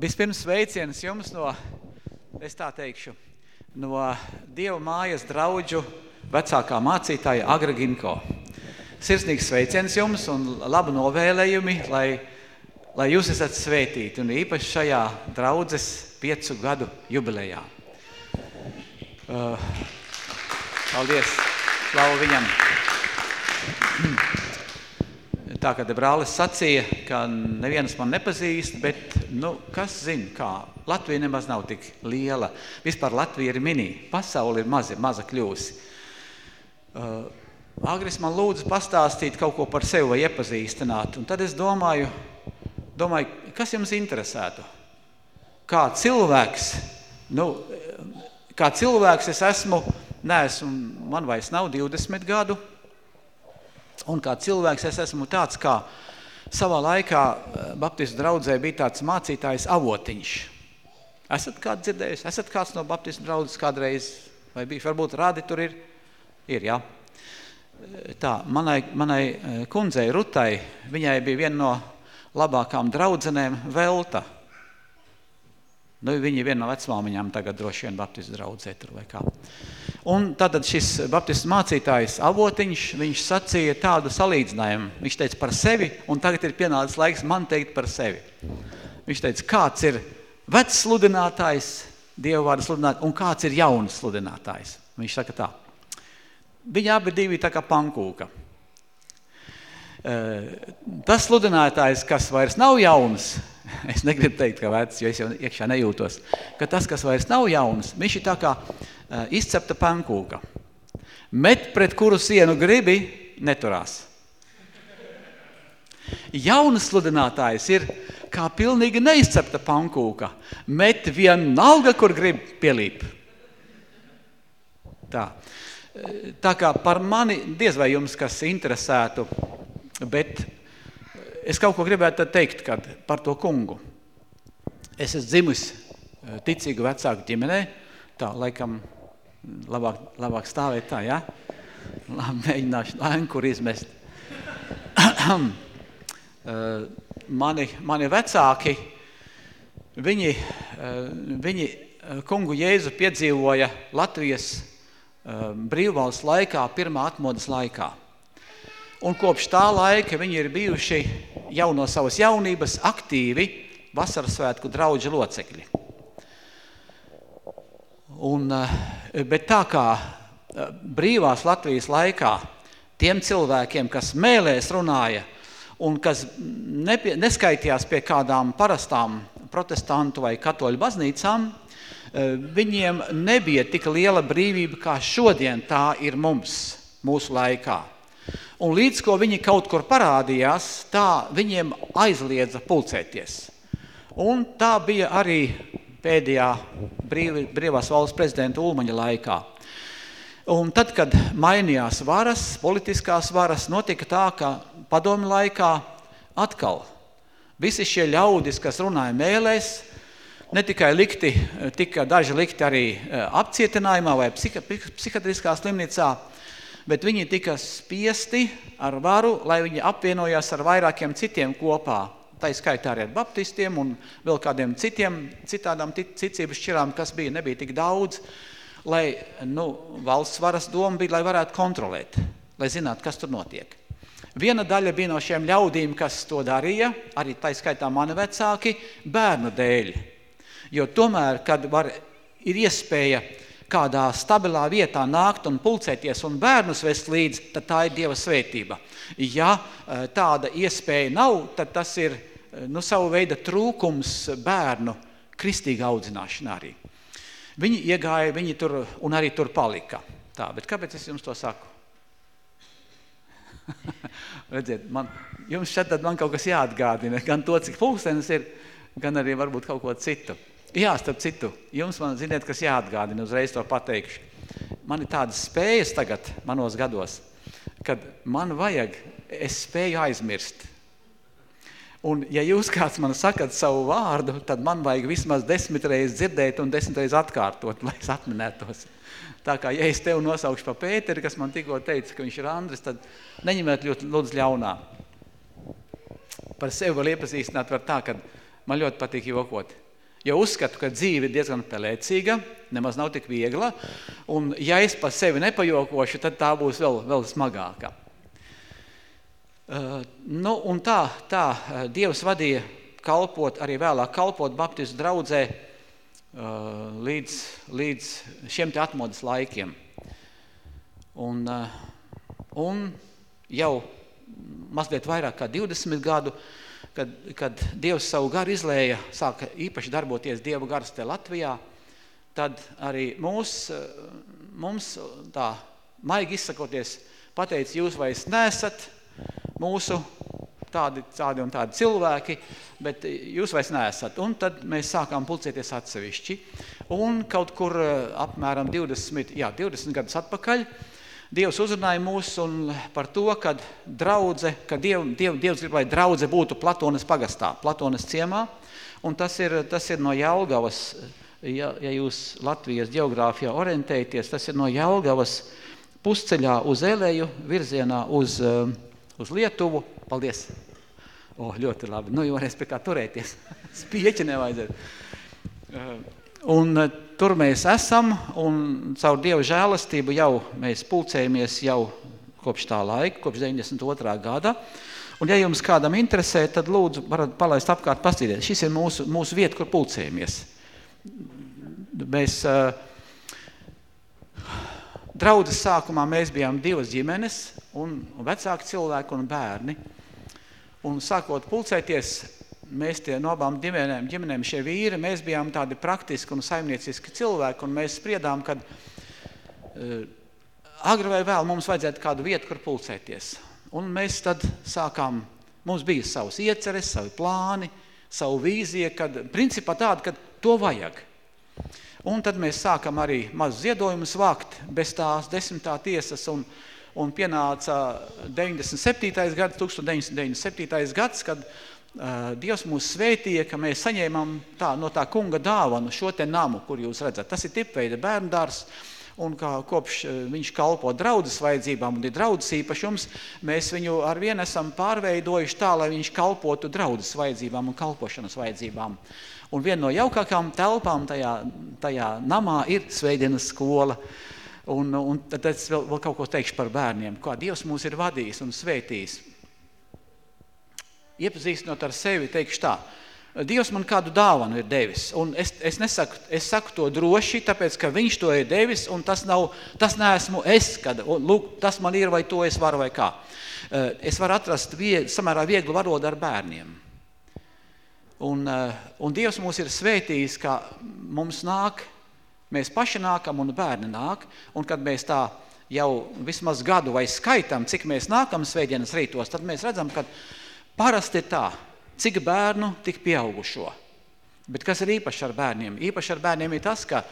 Vispirms sveiciens jums no, es tā teikšu, no Dieva mājas draudžu vecākā mācītāja Agra Ginko. Sirsnīgs sveiciens jums un labu novēlējumi, lai, lai jūs esat svētīti un īpaši šajā draudzes piecu gadu jubilejā. Uh, paldies, slavu viņam! Tā kā brālis sacīja, ka neviens man nepazīst, bet, nu, kas zina, kā. Latvija nemaz nav tik liela. Vispār Latvija ir mini. Pasauli ir maza, maza kļūsi. Uh, Agris man lūdzu pastāstīt kaut ko par sevi vai iepazīstināt. Un tad es domāju, domāju, kas jums interesētu? Kā cilvēks, nu, kā cilvēks es esmu, neesmu, man vairs nav 20 gadu, Un kā cilvēks es esmu tāds, kā savā laikā eh, Baptistu draudzē bija tāds mācītājs avotiņš. Esat kāds dzirdējis? Esat kāds no Baptistu draudzes kādreiz? Vai bija? Varbūt rādi tur ir? Ir, jā. Tā, manai, manai eh, kundzei Rutai, viņai bija viena no labākām draudzenēm Velta. Nu, viņa viena no vecmāmiņām tagad droši vien Baptistu draudzē tur vai kā. Un tātad šis baptistu mācītājs avotiņš, viņš sacīja tādu salīdzinājumu. Viņš teica par sevi, un tagad ir pienācis laiks man teikt par sevi. Viņš teica, kāds ir vecs sludinātājs, Dievu vārdu sludināt, un kāds ir jauns sludinātājs. Viņš saka tā. Viņi abi divi tā kā pankūka. Tas sludinātājs, kas vairs nav jauns, es negribu teikt, ka vecs, jo es jau iekšā nejūtos, ka tas, kas vairs nav jauns, viņš ir tā kā izcepta pankūka. Met pret kuru sienu gribi, neturās. Jaunas sludinātājs ir kā pilnīgi neizcepta pankūka. Met vienalga, kur grib pielīp. Tā. Tā kā par mani diez vai jums kas interesētu, bet es kaut ko gribētu teikt kad par to kungu. Es esmu dzimis eh, ticīgu vecāku ģimenē, tā laikam labāk, labāk stāvēt tā, ja? Labi, mēģināšu ankuru izmest. Eh, mani, mani vecāki, viņi, eh, viņi eh, kungu Jēzu piedzīvoja Latvijas brīvvalsts laikā, pirmā atmodas laikā. Un kopš tā laika viņi ir bijuši jau no savas jaunības aktīvi vasarasvētku draudžu locekļi. Un, eh, bet tā kā eh, brīvās Latvijas laikā tiem cilvēkiem, kas mēlēs runāja un kas nepie, neskaitījās pie kādām parastām protestantu vai katoļu baznīcām, eh, viņiem nebija tik liela brīvība, kā šodien tā ir mums, mūsu laikā. Un līdz ko viņi kaut kur parādījās, tā viņiem aizliedza pulcēties. Un tā bija arī pēdējā brīvi, brīvās valsts prezidenta Ulmaņa laikā. Un tad, kad mainījās varas, politiskās varas, notika tā, ka padomi laikā atkal visi šie ļaudis, kas runāja mēlēs, ne tikai likti, tika daži likti arī e, apcietinājumā vai psiha, psihiatriskā slimnīcā, bet viņi tika spiesti ar varu, lai viņi apvienojās ar vairākiem citiem kopā tā skaitā arī ar baptistiem un vēl kādiem citiem, citādām ticības šķirām, kas bija, nebija tik daudz, lai, nu, valsts varas doma bija, lai varētu kontrolēt, lai zinātu, kas tur notiek. Viena daļa bija no šiem ļaudīm, kas to darīja, arī tā skaitā mani vecāki, bērnu dēļ. Jo tomēr, kad var, ir iespēja kādā stabilā vietā nākt un pulcēties un bērnus vest līdz, tad tā ir Dieva svētība. Ja eh, tāda iespēja nav, tad tas ir nu, savu veidu trūkums bērnu kristīga audzināšanā arī. Viņi iegāja, viņi tur un arī tur palika. Tā, bet kāpēc es jums to saku? Redziet, man, jums šeit tad man kaut kas jāatgādina, gan to, cik pulkstenis ir, gan arī varbūt kaut ko citu. Jā, starp citu, jums man ziniet, kas jāatgādina, uzreiz to pateikšu. Man ir tādas spējas tagad, manos gados, kad man vajag, es spēju aizmirst. Un ja jūs kāds man sakat savu vārdu, tad man vajag vismaz desmit reizes dzirdēt un desmit reizes atkārtot, lai es atminētos. Tā kā, ja es tev nosaukšu pa Pēteri, kas man tikko teica, ka viņš ir Andris, tad neņemiet ļoti lūdzu ļaunā. Par sevi vēl iepazīstināt var tā, ka Man ļoti patīk jokot. Jo uzskatu, ka dzīve ir diezgan pelēcīga, nemaz nav tik viegla, un ja es pa sevi nepajokošu, tad tā būs vēl, vēl smagāka. Uh, nu, un tā, tā uh, Dievs vadīja kalpot, arī vēlāk kalpot Baptistu draudzē uh, līdz, līdz šiem te atmodas laikiem. Un, uh, un jau mazliet vairāk kā 20 gadu, kad, kad Dievs savu garu izlēja, sāka īpaši darboties Dieva gars te Latvijā, tad arī mūs, mums tā maigi izsakoties pateica, jūs vairs nesat mūsu tādi, tādi un tādi cilvēki, bet jūs vairs neesat. Un tad mēs sākām pulcēties atsevišķi. Un kaut kur apmēram 20, jā, 20 gadus atpakaļ, Dievs uzrunāja mūs un par to, ka draudze, ka Diev, Diev, Dievs grib, lai draudze būtu Platonas pagastā, Platonas ciemā, un tas ir, tas ir no Jelgavas, ja, ja jūs Latvijas geogrāfijā orientēties, tas ir no Jelgavas pusceļā uz Eleju, virzienā uz, uz Lietuvu. Paldies! O, ļoti labi. Nu, jau varēs pie kā turēties. Spieķi nevajadzētu. Un eh, tur mēs esam, un caur Dieva žēlastību jau mēs pulcējamies jau kopš tā laika, kopš 92. gada. Un ja jums kādam interesē, tad lūdzu varat palaist apkārt pastīties. Šis ir mūsu, mūsu vieta, kur pulcējamies. Mēs, draudzes sākumā mēs bijām divas ģimenes, un vecāki cilvēki un bērni. Un sākot pulcēties, mēs tie no abām ģimenēm, ģimenēm šie vīri, mēs bijām tādi praktiski un saimnieciski cilvēki, un mēs spriedām, kad uh, agri vai vēl mums vajadzētu kādu vietu, kur pulcēties. Un mēs tad sākām, mums bija savas ieceres, savi plāni, savu vīziju, kad principā tāda, kad to vajag. Un tad mēs sākam arī mazu ziedojumus vākt bez tās desmitā tiesas, un, un pienāca 97. gads, 1997. gads, kad Dievs mūs svētīja, ka mēs saņēmām tā, no tā kunga dāvanu šo te namu, kur jūs redzat. Tas ir tipveida bērndārs, un kā kopš viņš kalpo draudzes vajadzībām un ir draudzes īpašums, mēs viņu ar vienu esam pārveidojuši tā, lai viņš kalpotu draudzes vajadzībām un kalpošanas vajadzībām. Un viena no jaukākām telpām tajā, tajā namā ir sveidienas skola. Un, un tad es vēl, vēl kaut ko teikšu par bērniem, kā Dievs mūs ir vadījis un svētījis iepazīstinot ar sevi, teikšu tā, Dievs man kādu dāvanu ir devis, un es, es, nesaku, es saku to droši, tāpēc, ka viņš to ir devis, un tas, nav, tas neesmu es, kad, lūk, tas man ir, vai to es varu, vai kā. Eh, es varu atrast vieg, samērā vieglu varodu ar bērniem. Un, eh, un Dievs mūs ir svētījis, ka mums nāk, mēs paši nākam un bērni nāk, un kad mēs tā jau vismaz gadu vai skaitam, cik mēs nākam svētdienas rītos, tad mēs redzam, ka Parasti ir tā, cik bērnu, tik pieaugušo. Bet kas ir īpaši ar bērniem? Īpaši ar bērniem ir tas, ka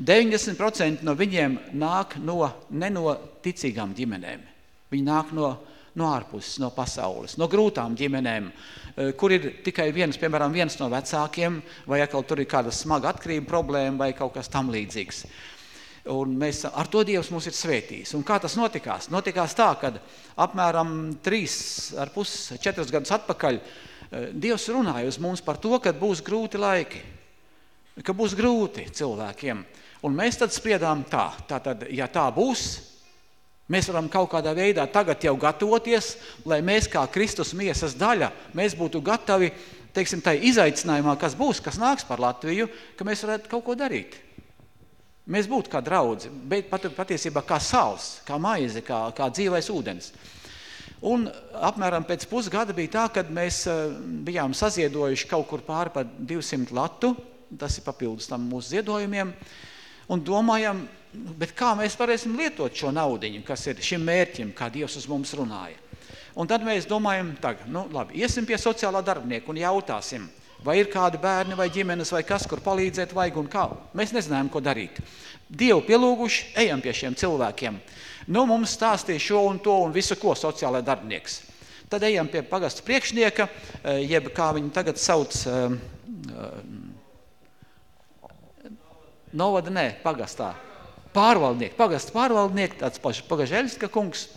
90% no viņiem nāk no, ne no ticīgām ģimenēm. Viņi nāk no, no ārpuses, no pasaules, no grūtām ģimenēm, eh, kur ir tikai viens, piemēram, viens no vecākiem, vai atkal tur ir kāda smaga atkarība problēma vai kaut kas tam līdzīgs. Un mēs, ar to Dievs mūs ir svētījis. Un kā tas notikās? Notikās tā, kad apmēram trīs ar pus, četrus gadus atpakaļ eh, Dievs runāja uz mums par to, ka būs grūti laiki, ka būs grūti cilvēkiem. Un mēs tad spriedām tā, tā tad, ja tā būs, mēs varam kaut kādā veidā tagad jau gatavoties, lai mēs kā Kristus miesas daļa, mēs būtu gatavi, teiksim, tai izaicinājumā, kas būs, kas nāks par Latviju, ka mēs varētu kaut ko darīt. Mēs būtu kā draudzi, bet pat, patiesībā kā sals, kā maize, kā, kā dzīvais ūdens. Un apmēram pēc pusgada bija tā, kad mēs uh, bijām saziedojuši kaut kur pāri par 200 latu, tas ir papildus tam mūsu ziedojumiem, un domājam, bet kā mēs varēsim lietot šo naudiņu, kas ir šim mērķim, kā Dievs uz mums runāja. Un tad mēs domājam, tagad, nu labi, iesim pie sociālā darbinieka un jautāsim, vai ir kādi bērni vai ģimenes vai kas, kur palīdzēt vajag un kā. Mēs nezinājām, ko darīt. Dievu pielūguši, ejam pie šiem cilvēkiem. Nu, mums stāstīja šo un to un visu, ko sociālai darbinieks. Tad ejam pie pagasta priekšnieka, eh, jeb kā viņi tagad sauc, eh, eh, novada, nē, pagastā, pārvaldnieki, pagasta pārvaldnieki, tāds pagažeļska kungs,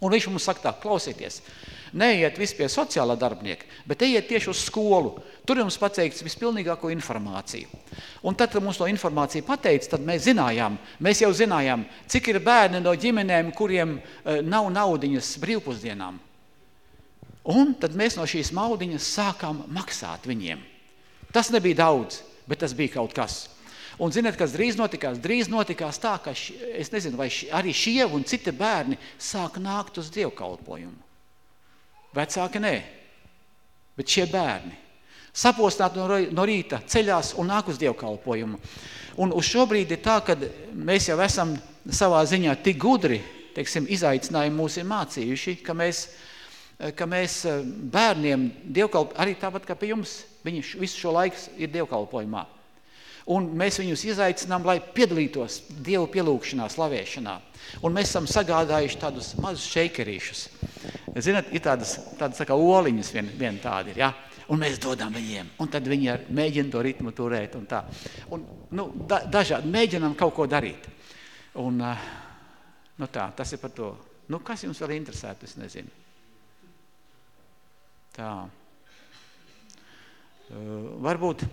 un viņš mums saka tā, klausieties, Neiet viss pie sociālā darbinieka, bet ejiet tieši uz skolu. Tur jums pateikts vispilnīgāko informāciju. Un tad, kad mums to informāciju pateica, tad mēs zinājām, mēs jau zinājām, cik ir bērni no ģimenēm, kuriem uh, nav naudiņas brīvpusdienām. Un tad mēs no šīs maudiņas sākām maksāt viņiem. Tas nebija daudz, bet tas bija kaut kas. Un ziniet, kas drīz notikās? Drīz notikās tā, ka ši, es nezinu, vai ši, arī šie un citi bērni sāk nākt uz dievkalpojumu. Vecāki nē, bet šie bērni. Sapostāt no, no rīta ceļās un nāk uz dievkalpojumu. Un uz šobrīd ir tā, ka mēs jau esam savā ziņā tik gudri, teiksim, izaicinājumi mūs ir mācījuši, ka mēs, ka mēs eh, bērniem dievkalp, arī tāpat kā pie jums, viņi visu šo laiku ir dievkalpojumā. Un mēs viņus izaicinām, lai piedalītos Dievu pielūkšanā, slavēšanā. Un mēs esam sagādājuši tādus mazus šeikerīšus. Zinat, ir tādas, tādas tā kā oliņas vien, vien tādi ir, ja? Un mēs dodam viņiem. Un tad viņi ar, mēģina to ritmu turēt un tā. Un, nu, da, dažādi, mēģinām kaut ko darīt. Un, nu tā, tas ir par to. Nu, kas jums vēl interesētu, es nezinu. Tā. Uh, varbūt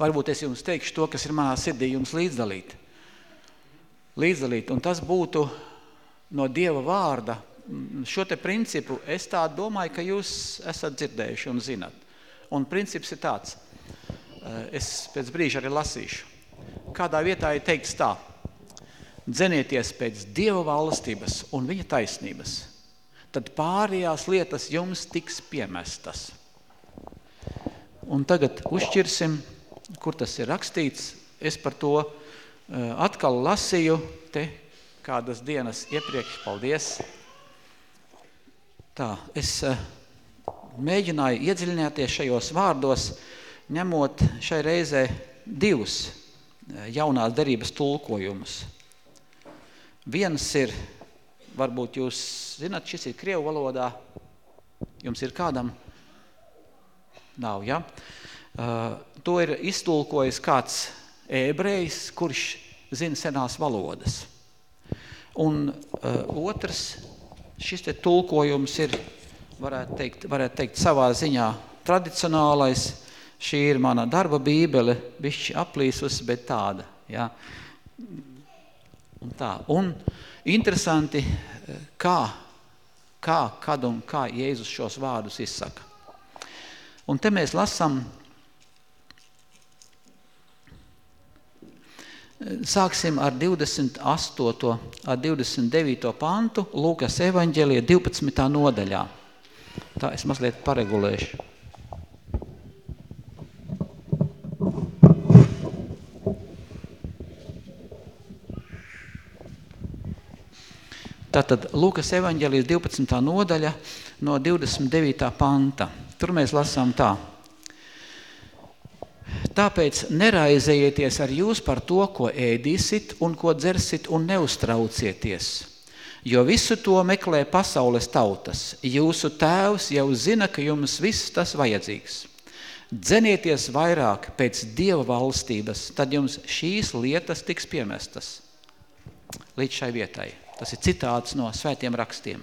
varbūt es jums teikšu to, kas ir manā sirdī jums līdzdalīt. Līdzdalīt, un tas būtu no Dieva vārda. Šo te principu es tā domāju, ka jūs esat dzirdējuši un zinat. Un princips ir tāds, es pēc brīža arī lasīšu. Kādā vietā ir teikts tā, dzenieties pēc Dieva valstības un viņa taisnības, tad pārējās lietas jums tiks piemestas. Un tagad uzšķirsim kur tas ir rakstīts, es par to uh, atkal lasīju te kādas dienas iepriekš, paldies. Tā, es uh, mēģināju iedziļināties šajos vārdos, ņemot šai reizē divus uh, jaunās derības tulkojumus. Viens ir, varbūt jūs zinat, šis ir krievu valodā, jums ir kādam? Nav, ja? Uh, to ir iztulkojis kāds ebrejs, kurš zina senās valodas. Un uh, otrs, šis te tulkojums ir, varētu teikt, varētu teikt savā ziņā tradicionālais, šī ir mana darba bībele, bišķi aplīsus, bet tāda, ja. Un tā, un interesanti, kā, kā, kad un kā Jēzus šos vārdus izsaka. Un te mēs lasam Sāksim ar 28. ar 29. pantu Lūkas evaņģēlija 12. nodaļā. Tā es mazliet paregulēšu. Tātad Lūkas evaņģēlijas 12. nodaļa no 29. panta. Tur mēs lasām tā. Tāpēc neraizējieties ar jūs par to, ko ēdīsit un ko dzersit un neuztraucieties, jo visu to meklē pasaules tautas. Jūsu tēvs jau zina, ka jums viss tas vajadzīgs. Dzenieties vairāk pēc Dieva valstības, tad jums šīs lietas tiks piemestas. Līdz šai vietai. Tas ir citāts no svētiem rakstiem.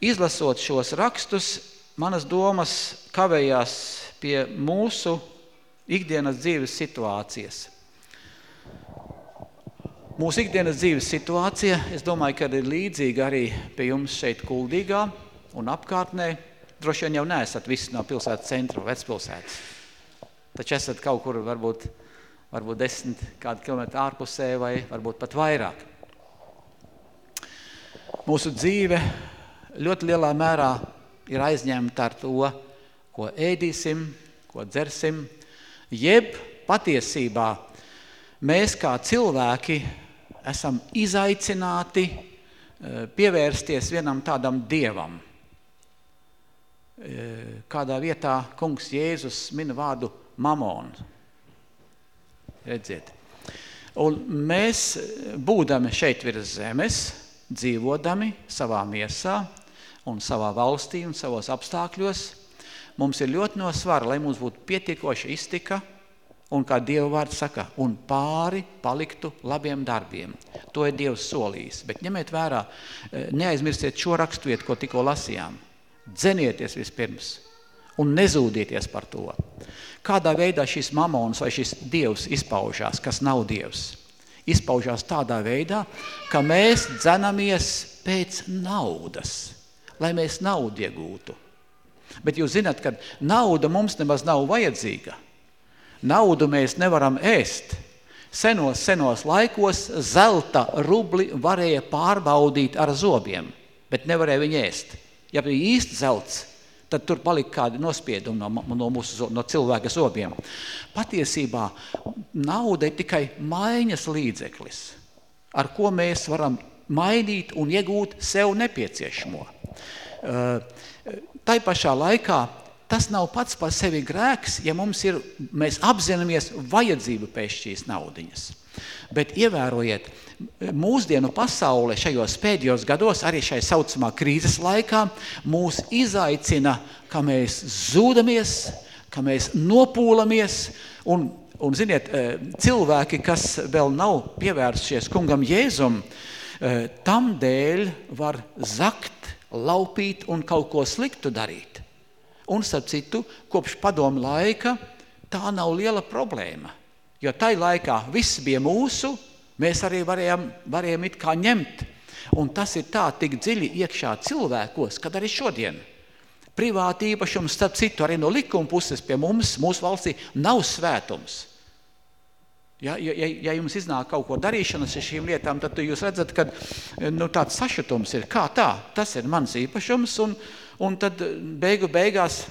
Izlasot šos rakstus, manas domas kavējās pie mūsu ikdienas dzīves situācijas. Mūsu ikdienas dzīves situācija, es domāju, ka ir līdzīga arī pie jums šeit Kuldīgā un apkārtnē. Droši vien jau neesat visi no pilsētas centra, vecpilsētas. Taču esat kaut kur varbūt, varbūt desmit kādu kilometru ārpusē vai varbūt pat vairāk. Mūsu dzīve ļoti lielā mērā ir aizņemta ar to, ko ēdīsim, ko dzersim, jeb patiesībā mēs kā cilvēki esam izaicināti eh, pievērsties vienam tādam dievam. Eh, kādā vietā kungs Jēzus mina vārdu mamon. Redziet. Un mēs, būdami šeit virs zemes, dzīvodami savā miesā un savā valstī un savos apstākļos, mums ir ļoti no svara, lai mums būtu pietiekoša iztika Un kā Dieva vārds saka, un pāri paliktu labiem darbiem. To ir Dievs solījis. Bet ņemiet vērā, eh, neaizmirstiet šo rakstvietu, ko tikko lasījām. Dzenieties vispirms un nezūdieties par to. Kādā veidā šis mamons vai šis Dievs izpaužās, kas nav Dievs? Izpaužās tādā veidā, ka mēs dzenamies pēc naudas, lai mēs naudu iegūtu. Bet jūs zināt, ka nauda mums nemaz nav vajadzīga – Naudu mēs nevaram ēst. Senos, senos laikos zelta rubli varēja pārbaudīt ar zobiem, bet nevarēja viņu ēst. Ja bija īsti zelts, tad tur palika kādi nospiedumi no, no, mūsu, no cilvēka zobiem. Patiesībā nauda ir tikai maiņas līdzeklis, ar ko mēs varam mainīt un iegūt sev nepieciešamo. Tai pašā laikā tas nav pats par sevi grēks, ja mums ir, mēs apzināmies vajadzību pēc šīs naudiņas. Bet ievērojiet, mūsdienu pasaule šajos pēdējos gados, arī šai saucamā krīzes laikā, mūs izaicina, ka mēs zūdamies, ka mēs nopūlamies un, un ziniet, e, cilvēki, kas vēl nav pievērsušies kungam Jēzum, e, tam dēļ var zakt, laupīt un kaut ko sliktu darīt. Un, starp citu, kopš padomu laika tā nav liela problēma. Jo tai laikā viss bija mūsu, mēs arī varējām, varējām it kā ņemt. Un tas ir tā tik dziļi iekšā cilvēkos, kad arī šodien. Privāti īpašums, starp citu, arī no likuma puses pie mums, mūsu valstī, nav svētums. Ja, ja, ja jums iznāk kaut ko darīšanas ar šīm lietām, tad jūs redzat, ka nu, tāds sašutums ir. Kā tā? Tas ir mans īpašums un, un tad beigu beigās,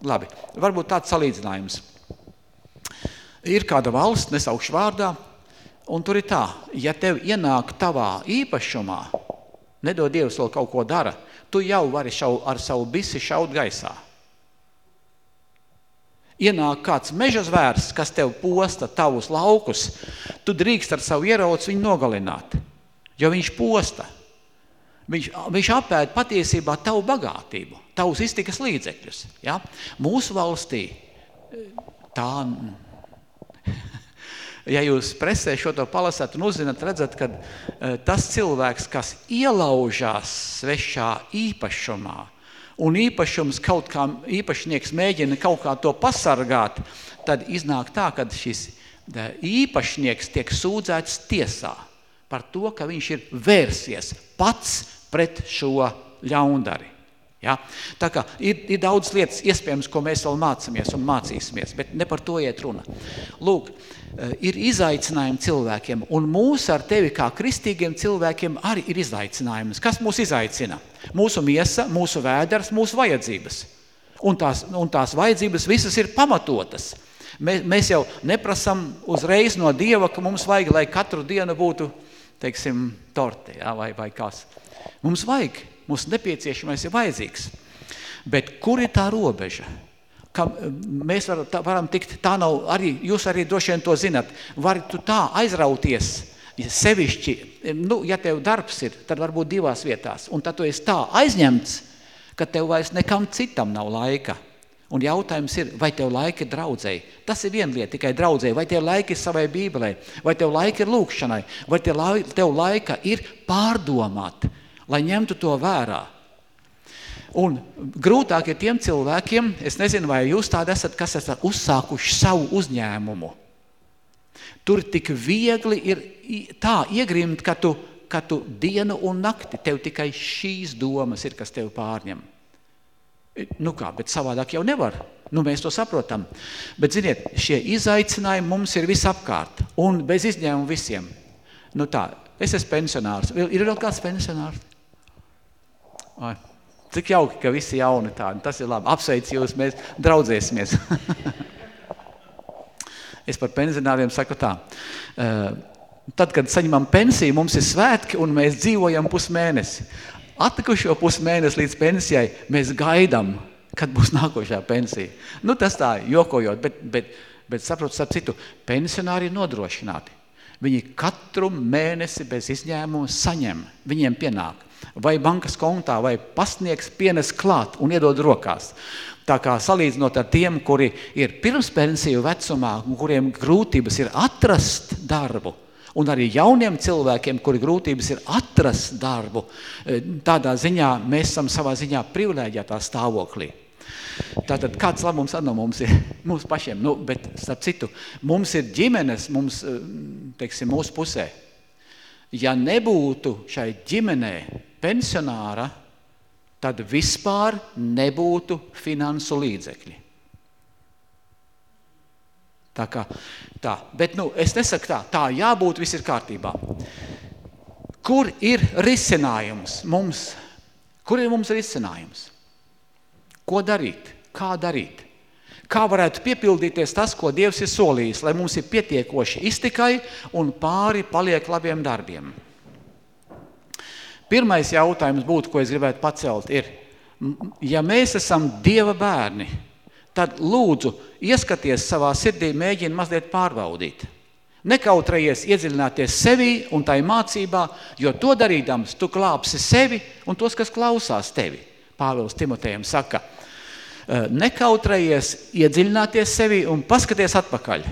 labi, varbūt tāds salīdzinājums. Ir kāda valsts, nesaukšu vārdā, un tur ir tā, ja tev ienāk tavā īpašumā, nedod Dievs vēl kaut ko dara, tu jau vari šau, ar savu bisi šaut gaisā. Ienāk kāds meža zvērs, kas tev posta tavus laukus, tu drīkst ar savu ieraucu viņu nogalināt, jo viņš posta – Viņš, viņš apēd patiesībā tavu bagātību, tavus iztikas līdzekļus. Ja? Mūsu valstī tā, ja jūs presē šo to palasāt un uzzināt, redzat, ka e, tas cilvēks, kas ielaužās svešā īpašumā, un īpašums kaut kā, īpašnieks mēģina kaut kā to pasargāt, tad iznāk tā, ka šis īpašnieks tiek sūdzēts tiesā par to, ka viņš ir vērsies pats pret šo ļaundari. Ja? Tā kā ir, ir daudz lietas iespējams, ko mēs vēl mācamies un mācīsimies, bet ne par to iet runa. Lūk, eh, ir izaicinājumi cilvēkiem, un mūs ar tevi kā kristīgiem cilvēkiem arī ir izaicinājums. Kas mūs izaicina? Mūsu miesa, mūsu vēders, mūsu vajadzības. Un tās, un tās vajadzības visas ir pamatotas. Mēs, mēs jau neprasam uzreiz no Dieva, ka mums vajag, lai katru dienu būtu, teiksim, torte, ja, vai, vai kas. Mums vajag, mums nepieciešamais ir vajadzīgs. Bet kur ir tā robeža? Ka mēs var, tā, varam tikt, tā nav, arī, jūs arī droši vien to zinat, vari tu tā aizrauties, sevišķi, nu, ja tev darbs ir, tad varbūt divās vietās, un tad tu esi tā aizņemts, ka tev vairs nekam citam nav laika. Un jautājums ir, vai tev laika ir draudzēji? Tas ir viena lieta, tikai draudzēji. Vai tev laika ir savai bībelē? Vai tev laika ir lūkšanai? Vai tev laika ir pārdomāt? Lai ņemtu to vērā. Un grūtāk ir tiem cilvēkiem, es nezinu, vai jūs tādi esat, kas esat uzsākuši savu uzņēmumu. Tur tik viegli ir tā iegrimt, ka tu, ka tu dienu un nakti, tev tikai šīs domas ir, kas tev pārņem. Nu kā, bet savādāk jau nevar. Nu, mēs to saprotam. Bet, ziniet, šie izaicinājumi mums ir visapkārt. Un bez izņēmuma visiem. Nu tā, es esmu pensionārs. Ir vēl kāds pensionārs? Ai, cik jauki, ka visi jauni tādi. Tas ir labi. Apsveic jūs, mēs draudzēsimies. es par pensionāriem saku tā. Uh, tad, kad saņemam pensiju, mums ir svētki un mēs dzīvojam pusmēnesi. Atlikušo pusmēnesi līdz pensijai mēs gaidām, kad būs nākošā pensija. Nu, tas tā, jokojot, bet, bet, bet saprotu, starp citu, pensionāri ir nodrošināti. Viņi katru mēnesi bez izņēmuma saņem, viņiem pienāk. Vai bankas kontā, vai pasniegs pienes klāt un iedod rokās. Tā kā salīdzinot ar tiem, kuri ir pirms pensiju vecumā un kuriem grūtības ir atrast darbu, un arī jauniem cilvēkiem, kuri grūtības ir atrast darbu, e, tādā ziņā mēs esam savā ziņā privilēģētā stāvoklī. Tātad kāds labums no mums ir mums pašiem, nu, bet starp citu, mums ir ģimenes, mums, e, teiksim, mūsu pusē. Ja nebūtu šai ģimenē pensionāra, tad vispār nebūtu finansu līdzekļi. Tā kā tā, bet nu, es nesaku tā, tā jābūt, viss ir kārtībā. Kur ir risinājums mums? Kur ir mums risinājums? Ko darīt? Kā darīt? Kā varētu piepildīties tas, ko Dievs ir solījis, lai mums ir pietiekoši iztikai un pāri paliek labiem darbiem? Pirmais jautājums būtu, ko es gribētu pacelt, ir, ja mēs esam Dieva bērni, tad lūdzu ieskaties savā sirdī, mēģini mazliet pārbaudīt. Nekautrējies iedziļināties sevī un tai mācībā, jo to darīdams tu klāpsi sevi un tos, kas klausās tevi. Pāvils Timotejam saka, nekautrējies iedziļināties sevī un paskaties atpakaļ.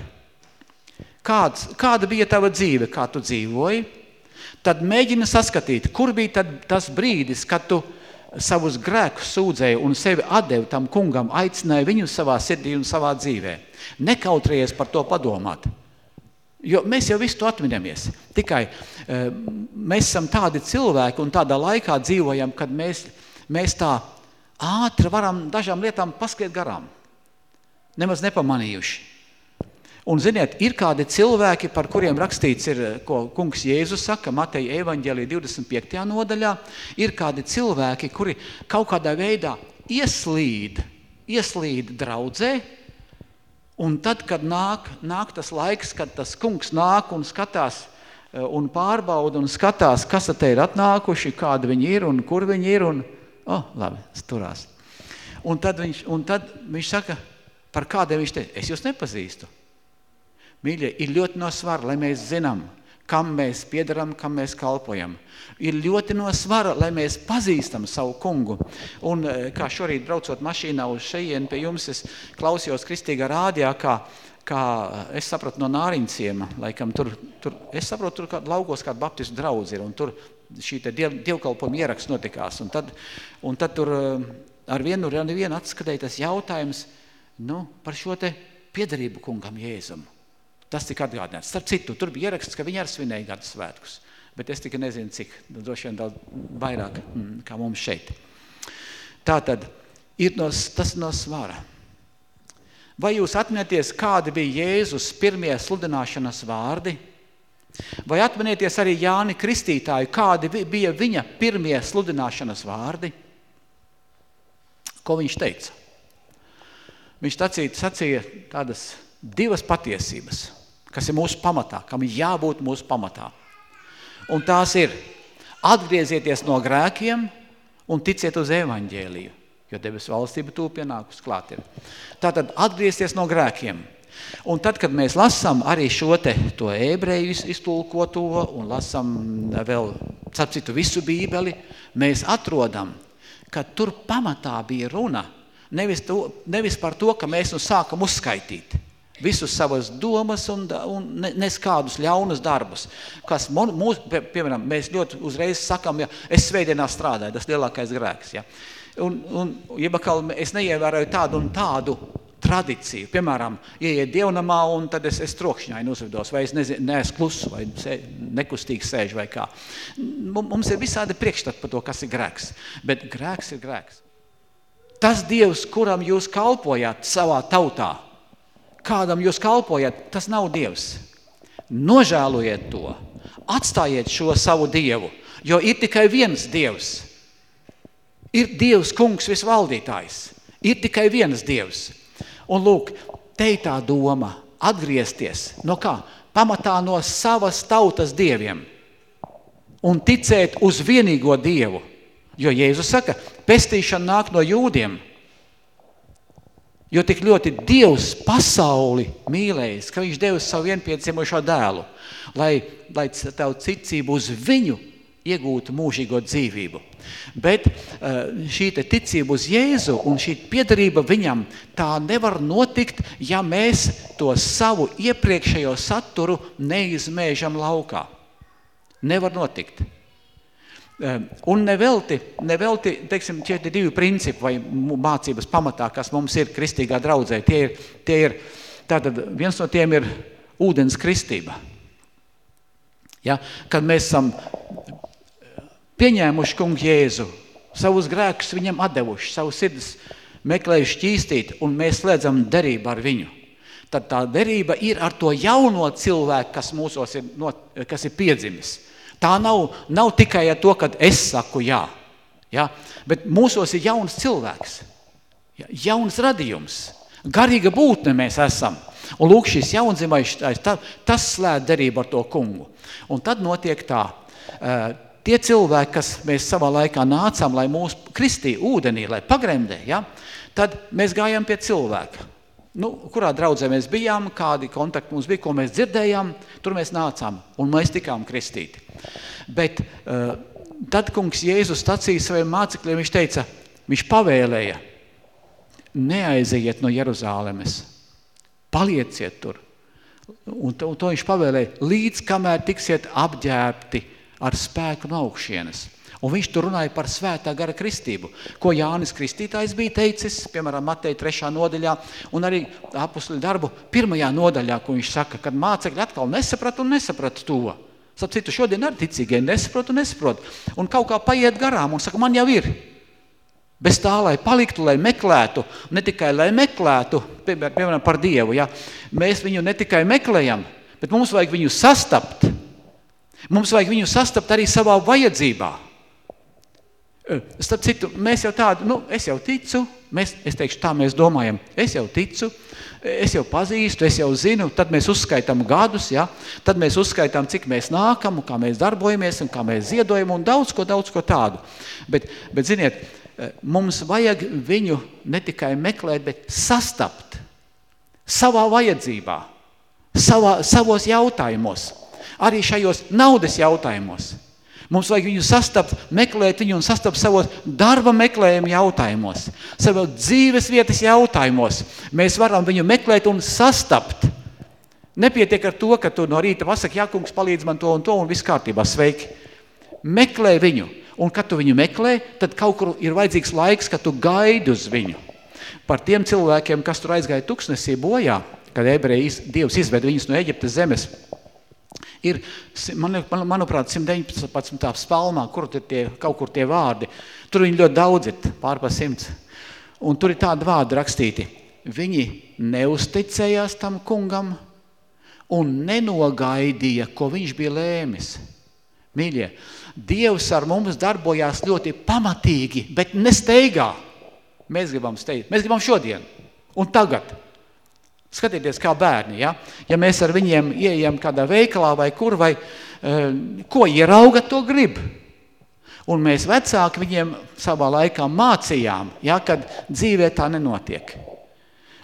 Kāds, kāda bija tava dzīve, kā tu dzīvoji, tad mēģina saskatīt, kur bija tad tas brīdis, kad tu savus grēkus sūdzēji un sevi atdevi tam kungam, aicināja viņu savā sirdī un savā dzīvē. Nekautrējies par to padomāt. Jo mēs jau visu to atminamies. Tikai uh, mēs esam tādi cilvēki un tādā laikā dzīvojam, kad mēs, mēs tā ātri varam dažām lietām paskriet garām. Nemaz nepamanījuši. Un, ziniet, ir kādi cilvēki, par kuriem rakstīts ir, ko kungs Jēzus saka, Mateja evaņģēlī 25. nodaļā, ir kādi cilvēki, kuri kaut kādā veidā ieslīd, ieslīd draudzē, un tad, kad nāk, nāk tas laiks, kad tas kungs nāk un skatās eh, un pārbauda un skatās, kas te ir atnākuši, kādi viņi ir un kur viņi ir, un, oh, labi, turās. Un tad viņš, un tad viņš saka, par kādiem viņš te, es jūs nepazīstu. Mīļie, ir ļoti no svara, lai mēs zinām, kam mēs piedaram, kam mēs kalpojam. Ir ļoti no svara, lai mēs pazīstam savu kungu. Un eh, kā šorīt braucot mašīnā uz šejienu pie jums, es klausījos kristīgā rādījā, kā, kā es sapratu no nāriņciema, laikam tur, tur es saprotu, tur kād, laugos kāda baptistu draudz ir, un tur šī te diev, dievkalpojuma ieraksts notikās. Un tad, un tad tur eh, ar vienu, ar vienu atskatēja tas jautājums nu, par šo te piedarību kungam Jēzumu. Tas tika atgādināts. Starp citu, tur bija ieraksts, ka viņi arī svinēja gadu svētkus. Bet es tikai nezinu, cik. Nu, droši vien daudz vairāk mm, kā mums šeit. Tā tad ir no, tas no svara. Vai jūs atminaties, kādi bija Jēzus pirmie sludināšanas vārdi? Vai atminieties arī Jāni Kristītāju, kādi bija viņa pirmie sludināšanas vārdi? Ko viņš teica? Viņš sacīja tādas divas patiesības kas ir mūsu pamatā, kam ir jābūt mūsu pamatā. Un tās ir atgriezieties no grēkiem un ticiet uz evaņģēliju, jo debes valstība tūp pienākus klāt ir. Tātad atgriezties no grēkiem. Un tad, kad mēs lasām arī šo te, to ebreju iztulkoto un lasām vēl, starp citu, visu bībeli, mēs atrodam, ka tur pamatā bija runa nevis, to, nevis par to, ka mēs nu sākam uzskaitīt – visus savas domas un, un nes kādus ļaunus darbus. Kas mūs, pie, piemēram, mēs ļoti uzreiz sakam, ja es svētdienā strādāju, tas lielākais grēks. Ja. Un, un jebakal es neievēroju tādu un tādu tradīciju. Piemēram, ieiet dievnamā un tad es, es trokšņaini uzvedos, vai es nezinu, neesmu klusu, vai sē, nekustīgi sēžu vai kā. Mums ir visādi priekšstati par to, kas ir grēks. Bet grēks ir grēks. Tas Dievs, kuram jūs kalpojāt savā tautā, kādam jūs kalpojat, tas nav Dievs. Nožēlojiet to, atstājiet šo savu Dievu, jo ir tikai viens Dievs. Ir Dievs kungs visvaldītājs, ir tikai viens Dievs. Un lūk, te tā doma atgriezties no kā? Pamatā no savas tautas dieviem un ticēt uz vienīgo Dievu. Jo Jēzus saka, pestīšana nāk no jūdiem – Jo tik ļoti Dievs pasauli mīlējis, ka viņš devis savu vienpiedzimušo dēlu, lai, lai tavu cicību uz viņu iegūtu mūžīgo dzīvību. Bet šī te ticība uz Jēzu un šī piedarība viņam, tā nevar notikt, ja mēs to savu iepriekšējo saturu neizmēžam laukā. Nevar notikt. Un nevelti, nevelti teiksim, šie divi principi vai mācības pamatā, kas mums ir kristīgā draudzē, tie ir, tie ir tātad viens no tiem ir ūdens kristība. Ja? Kad mēs esam pieņēmuši kungu Jēzu, savus grēkus viņam atdevuši, savu sirdis meklējuši šķīstīt, un mēs slēdzam derību ar viņu. Tad tā derība ir ar to jauno cilvēku, kas mūsos ir, no, kas ir piedzimis. Tā nav, nav tikai ar to, kad es saku jā, ja? bet mūsos ir jauns cilvēks, ja? jauns radījums, garīga būtne mēs esam. Un lūk, šis jaundzimais, tas slēd derību ar to kungu. Un tad notiek tā, tie cilvēki, kas mēs savā laikā nācām, lai mūs kristī ūdenī, lai pagremdē, ja, tad mēs gājām pie cilvēka. Nu, kurā draudzē mēs bijām, kādi kontakti mums bija, ko mēs dzirdējām, tur mēs nācām un mēs tikām kristīti. Bet uh, tad kungs Jēzus stacīja saviem mācekļiem, viņš teica, viņš pavēlēja, neaiziet no Jeruzālemes, palieciet tur. Un to, un to viņš pavēlēja, līdz kamēr tiksiet apģērbti ar spēku no augšienes. Un viņš tur runāja par svētā gara kristību, ko Jānis Kristītājs bija teicis, piemēram, Mateja 3. nodaļā, un arī apustuļu darbu pirmajā nodaļā, ko viņš saka, kad mācekļi atkal nesaprata un nesaprata to. Sap citu, šodien arī ticīgie nesaprot un nesaprot. Un kaut kā paiet garām un saka, man jau ir. Bez tā, lai paliktu, lai meklētu, ne tikai lai meklētu, piemēram, par Dievu, ja, mēs viņu ne tikai meklējam, bet mums vajag viņu sastapt, Mums vajag viņu sastapt arī savā vajadzībā. Starp citu, mēs jau tādu, nu, es jau ticu, mēs, es teikšu, tā mēs domājam, es jau ticu, es jau pazīstu, es jau zinu, tad mēs uzskaitām gadus, ja? tad mēs uzskaitām, cik mēs nākam, un kā mēs darbojamies, un kā mēs ziedojam, un daudz ko, daudz ko tādu. Bet, bet ziniet, mums vajag viņu ne tikai meklēt, bet sastapt savā vajadzībā, savā, savos jautājumos arī šajos naudas jautājumos. Mums vajag viņu sastapt, meklēt viņu un sastapt savos darba meklējumu jautājumos, savos dzīves vietas jautājumos. Mēs varam viņu meklēt un sastapt. Nepietiek ar to, ka tu no rīta pasaki, jā, kungs, palīdz man to un to, un viss kārtībā, sveiki. Meklē viņu, un kad tu viņu meklē, tad kaut kur ir vajadzīgs laiks, kad tu gaidi uz viņu. Par tiem cilvēkiem, kas tur aizgāja tuksnesī bojā, kad ebreji, Dievs izved viņus no Eģiptes zemes, Ir, man, manuprāt, 119. spalmā, kur ir tie, kaut kur tie vārdi. Tur viņi ļoti daudz ir, pār pa simts. Un tur ir tādi vārdi rakstīti. Viņi neusticējās tam kungam un nenogaidīja, ko viņš bija lēmis. Mīļie, Dievs ar mums darbojās ļoti pamatīgi, bet nesteigā. Mēs gribam steigt. Mēs gribam šodien un tagad. Skatieties, kā bērni, ja? ja mēs ar viņiem ieejam kādā veikalā vai kur, vai uh, ko ierauga, to grib. Un mēs vecāki viņiem savā laikā mācījām, ja, kad dzīvē tā nenotiek.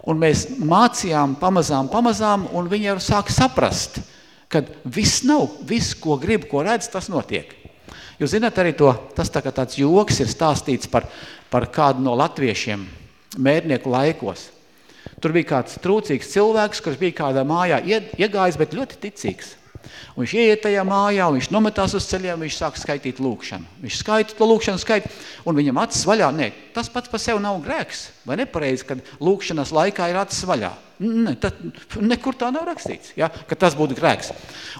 Un mēs mācījām pamazām, pamazām, un viņi jau sāk saprast, ka viss nav, viss, ko grib, ko redz, tas notiek. Jūs zināt arī to, tas tā kā tāds joks ir stāstīts par, par kādu no latviešiem mērnieku laikos. Tur bija kāds trūcīgs cilvēks, kurš bija kādā mājā iegājis, bet ļoti ticīgs. Un viņš ieiet tajā mājā, viņš nometās uz ceļiem, viņš sāk skaitīt lūkšanu. Viņš skaita to lūkšanu, skaita, un viņam acis vaļā. Nē, tas pats par sevi nav grēks. Vai nepareizi, kad lūkšanas laikā ir acis vaļā? Ne, tad, nekur tā nav rakstīts, ja, ka tas būtu grēks.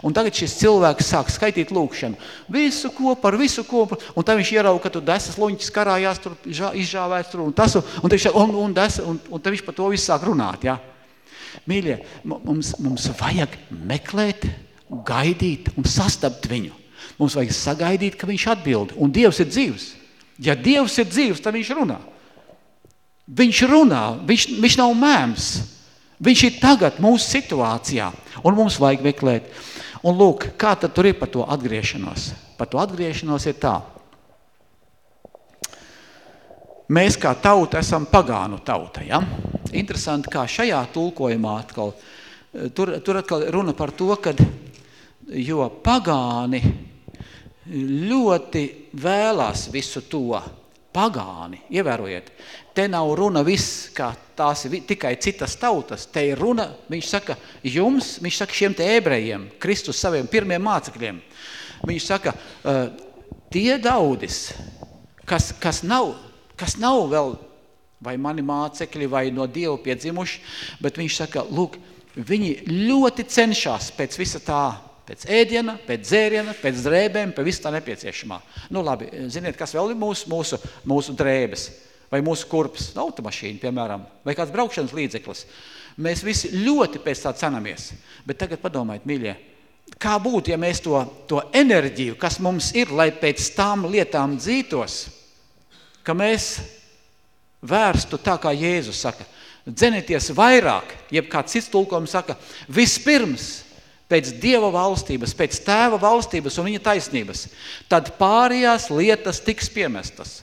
Un tagad šis cilvēks sāk skaitīt lūkšanu. Visu kopā, ar visu kopā, un tad viņš ierauga, ka tur desas luņķis karājās, tur izžāvēts tur, un tas, un, un, un, un, des, un, un tad viņš par to visu sāk runāt, ja. Mīļie, mums, mums vajag meklēt gaidīt un sastapt viņu. Mums vajag sagaidīt, ka viņš atbild. Un Dievs ir dzīvs. Ja Dievs ir dzīvs, tad viņš runā. Viņš runā, viņš, viņš nav mēms. Viņš ir tagad mūsu situācijā, un mums vajag meklēt. Un lūk, kā tad tur ir par to atgriešanos? Par to atgriešanos ir tā. Mēs kā tauta esam pagānu tauta, ja? Interesanti, kā šajā tulkojumā atkal, tur, tur atkal runa par to, kad jo pagāni ļoti vēlās visu to. Pagāni, ievērojiet, te nav runa viss, kā tās ir tikai citas tautas, te ir runa, viņš saka, jums, viņš saka šiem te ebrejiem, Kristus saviem pirmiem mācekļiem, viņš saka, tie daudis, kas, kas, nav, kas nav vēl vai mani mācekļi, vai no Dieva piedzimuši, bet viņš saka, lūk, viņi ļoti cenšas pēc visa tā, pēc ēdiena, pēc dzēriena, pēc drēbēm, pēc visu tā nepieciešamā. Nu labi, ziniet, kas vēl ir mūsu, mūsu, mūsu drēbes, vai mūsu kurps, automašīna, piemēram, vai kāds braukšanas līdzeklis. Mēs visi ļoti pēc tā cenamies, bet tagad padomājiet, mīļie, kā būtu, ja mēs to, to enerģiju, kas mums ir, lai pēc tām lietām dzītos, ka mēs vērstu tā, kā Jēzus saka, dzenieties vairāk, jeb kā cits tulkojums saka, vispirms pēc Dieva valstības, pēc Tēva valstības un viņa taisnības, tad pārējās lietas tiks piemestas.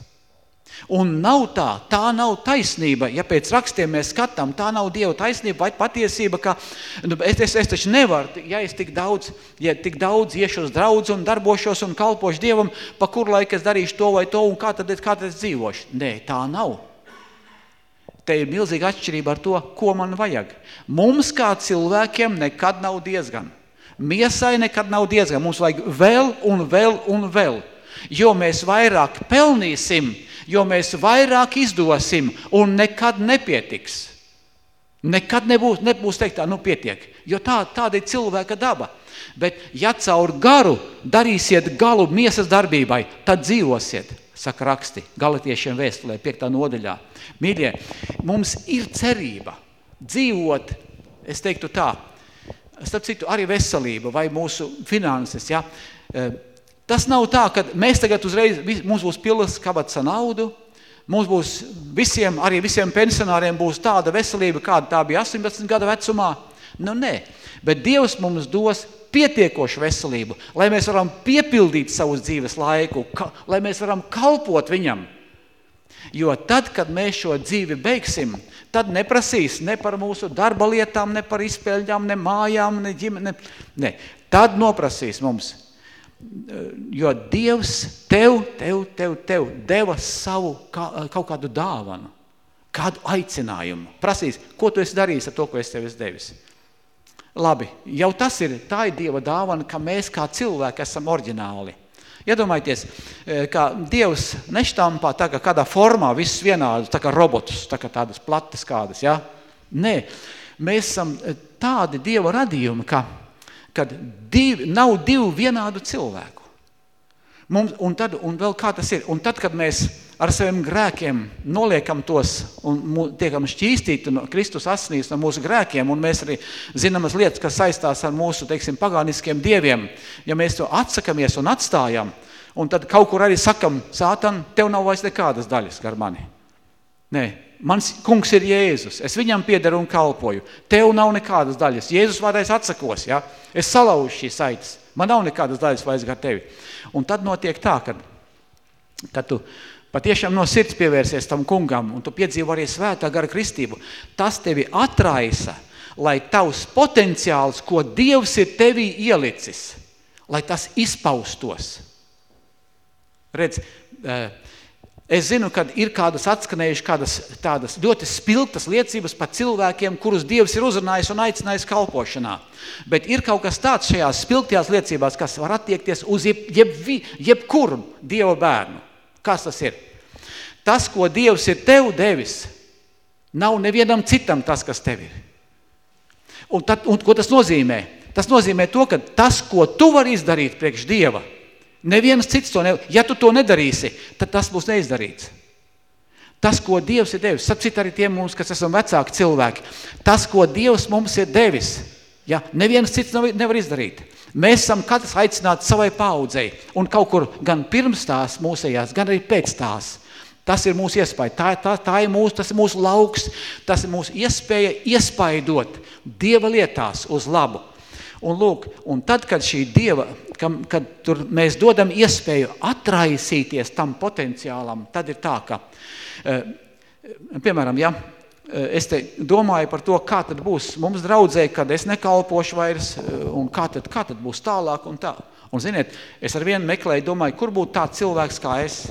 Un nav tā, tā nav taisnība, ja pēc rakstiem mēs skatām, tā nav Dieva taisnība vai patiesība, ka nu, es, es, es taču nevaru, ja es tik daudz, ja tik daudz iešu uz draudzu un darbošos un kalpošu Dievam, pa kur laiku es darīšu to vai to un kā tad, kā tad es dzīvošu. Nē, tā nav. Te ir milzīga atšķirība ar to, ko man vajag. Mums kā cilvēkiem nekad nav diezgan. Miesai nekad nav diezgan. Mums vajag vēl un vēl un vēl. Jo mēs vairāk pelnīsim, jo mēs vairāk izdosim un nekad nepietiks. Nekad nebūs, nebūs teikt tā, nu pietiek. Jo tā, tāda ir cilvēka daba. Bet ja caur garu darīsiet galu miesas darbībai, tad dzīvosiet saka raksti galatiešiem vēstulē 5. nodaļā. Mīļie, mums ir cerība dzīvot, es teiktu tā, starp citu arī veselība vai mūsu finanses, ja? E, tas nav tā, ka mēs tagad uzreiz, mums būs pilnas kabats ar naudu, mums būs visiem, arī visiem pensionāriem būs tāda veselība, kāda tā bija 18 gada vecumā. Nu, nē, bet Dievs mums dos pietiekošu veselību, lai mēs varam piepildīt savus dzīves laiku, ka, lai mēs varam kalpot viņam. Jo tad, kad mēs šo dzīvi beigsim, tad neprasīs ne par mūsu darba lietām, ne par izpēļņām, ne mājām, ne ģimene. Ne. Tad noprasīs mums, jo Dievs tev, tev, tev, tev deva savu kā, kaut kādu dāvanu, kādu aicinājumu. Prasīs, ko tu esi darījis ar to, ko es tev esmu devis. Labi, jau tas ir, tā ir Dieva dāvana, ka mēs kā cilvēki esam oriģināli. Iedomājieties, e, ka Dievs neštampā tā kā kādā formā visus vienādus, tā kā robotus, tā kā tādas platas kādas, ja? Nē, mēs esam e, tādi Dieva radījumi, ka, kad div, nav divu vienādu cilvēku. Mums, un, tad, un vēl kā tas ir, un tad, kad mēs ar saviem grēkiem noliekam tos un tiekam šķīstīti no Kristus asinīs no mūsu grēkiem, un mēs arī zinamas lietas, kas saistās ar mūsu, teiksim, pagāniskiem dieviem, ja mēs to atsakamies un atstājam, un tad kaut kur arī sakam, sātan, tev nav vairs nekādas daļas gar mani. Nē, mans kungs ir Jēzus, es viņam piederu un kalpoju, tev nav nekādas daļas, Jēzus vārdais atsakos, ja? es salaužu šīs saites, man nav nekādas daļas vairs gar tevi. Un tad notiek tā, kad, kad tu patiešām no sirds pievērsies tam kungam, un tu piedzīvo arī svētā gara kristību, tas tevi atraisa, lai tavs potenciāls, ko Dievs ir tevī ielicis, lai tas izpaustos. Redz, eh, es zinu, ka ir kādas atskanējušas kādas tādas ļoti spilgtas liecības par cilvēkiem, kurus Dievs ir uzrunājis un aicinājis kalpošanā. Bet ir kaut kas tāds šajās spilgtajās liecībās, kas var attiekties uz jeb, jeb, jebkuru Dieva bērnu. Kas tas ir? Tas, ko Dievs ir tev devis, nav nevienam citam tas, kas tev ir. Un, tad, un ko tas nozīmē? Tas nozīmē to, ka tas, ko tu vari izdarīt priekš Dieva, neviens cits to nevar. Ja tu to nedarīsi, tad tas būs neizdarīts. Tas, ko Dievs ir devis, sapcīt arī tiem mums, kas esam vecāki cilvēki, tas, ko Dievs mums ir devis, ja, neviens cits nevar izdarīt. Mēs esam katrs aicināti savai paudzei, un kaut kur gan pirms tās mūsējās, gan arī pēc tās. Tas ir mūsu iespēja, tā, tā, tā ir mūsu, tas ir mūsu lauks, tas ir mūsu iespēja iespaidot Dieva lietās uz labu. Un lūk, un tad, kad šī Dieva, kad, kad tur mēs dodam iespēju atraisīties tam potenciālam, tad ir tā, ka, eh, piemēram, ja, es te domāju par to, kā tad būs mums draudzē, kad es nekalpošu vairs, eh, un kā tad, kā tad būs tālāk un tā. Un ziniet, es ar vienu meklēju, domāju, kur būtu tāds cilvēks kā es.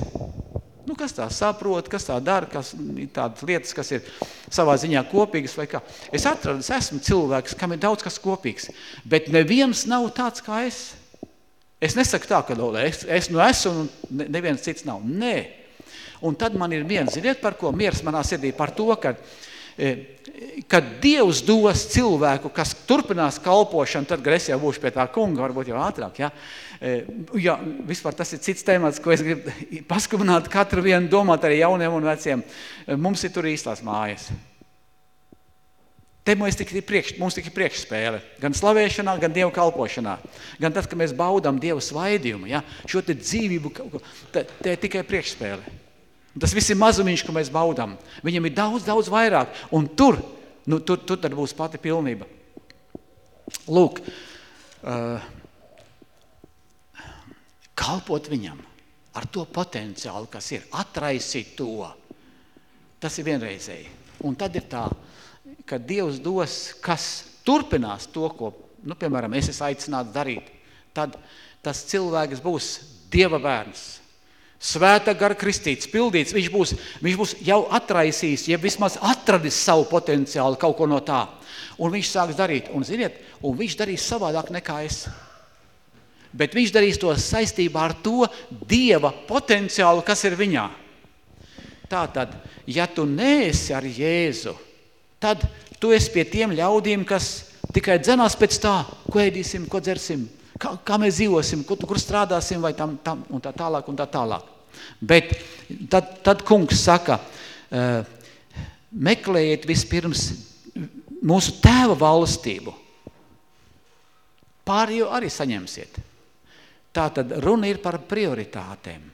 Nu, kas tā saprot, kas tā dara, kas tādas lietas, kas ir savā ziņā kopīgas vai kā. Es atradu, es esmu cilvēks, kam ir daudz kas kopīgs, bet neviens nav tāds kā es. Es nesaku tā, ka es, es nu esmu un neviens cits nav. Nē. Un tad man ir viens, ziniet, par ko miers manā sirdī, par to, ka E, kad Dievs dos cilvēku, kas turpinās kalpošanu, tad, es jau būšu pie tā kunga, varbūt jau ātrāk, ja? E, ja, vispār tas ir cits temats, ko es gribu paskubināt katru vienu domāt arī jauniem un veciem. E, mums ir tur īstās mājas. Te mums tikai priekš, mums tikai priekšspēle, gan slavēšanā, gan Dievu kalpošanā, gan tad, kad mēs baudām Dievu svaidījumu, ja? šo te dzīvību, te, te tikai priekšspēle. Tas viss ir mazumiņš, ko mēs baudām. Viņam ir daudz, daudz vairāk. Un tur, nu, tur, tur tad būs pati pilnība. Lūk, uh, kalpot viņam ar to potenciālu, kas ir, atraisīt to. Tas ir vienreizēji. Un tad ir tā, ka Dievs dos, kas turpinās to, ko, nu, piemēram, es esmu aicināts darīt. Tad tas cilvēks būs Dieva bērns Svēta gara kristīts, pildīts, viņš būs, viņš būs jau atraisījis, ja vismaz atradis savu potenciālu kaut ko no tā. Un viņš sāks darīt, un ziniet, un viņš darīs savādāk nekā es. Bet viņš darīs to saistībā ar to Dieva potenciālu, kas ir viņā. Tātad, ja tu neesi ar Jēzu, tad tu esi pie tiem ļaudīm, kas tikai dzenās pēc tā, ko ēdīsim, ko dzersim, kā, kā mēs dzīvosim, kur, kur strādāsim, vai tam, tam, un tā tālāk, un tā tālāk. Bet tad, tad kungs saka, meklējiet vispirms mūsu tēva valstību. Pārējo arī saņemsiet. Tā tad runa ir par prioritātēm.